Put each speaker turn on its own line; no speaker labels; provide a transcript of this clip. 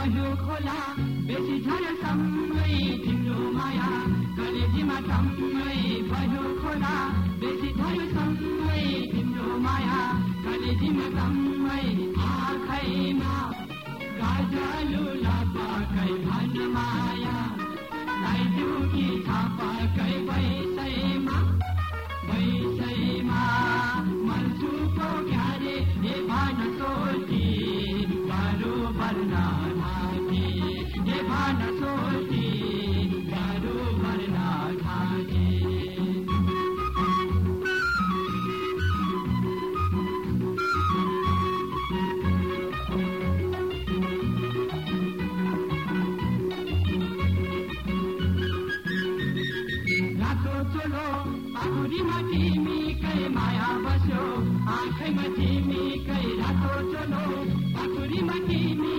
भयो खोला बेसी झर सम्मै तिम्रो माया कलेजीमा सम्मै भयो खोला बेसी झर सम्मै तिम्रो माया कलेजीमा सम्मै आँखैमा। गाजलु लापाकै भन माया लाइदिउ कि थापाकै वैसैमा वैसैमा। मन्सुको क्यारे हे भान सोल्टी बरोबर ना ढाके हे भान सोल्टी बरोबर ना ढाके रातो चोलो पाखुरीमा तिमीकै माया बस्यो आँखैमा तिमीकै रातो चोलो पाखुरीमा तिमीकै माया